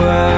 world.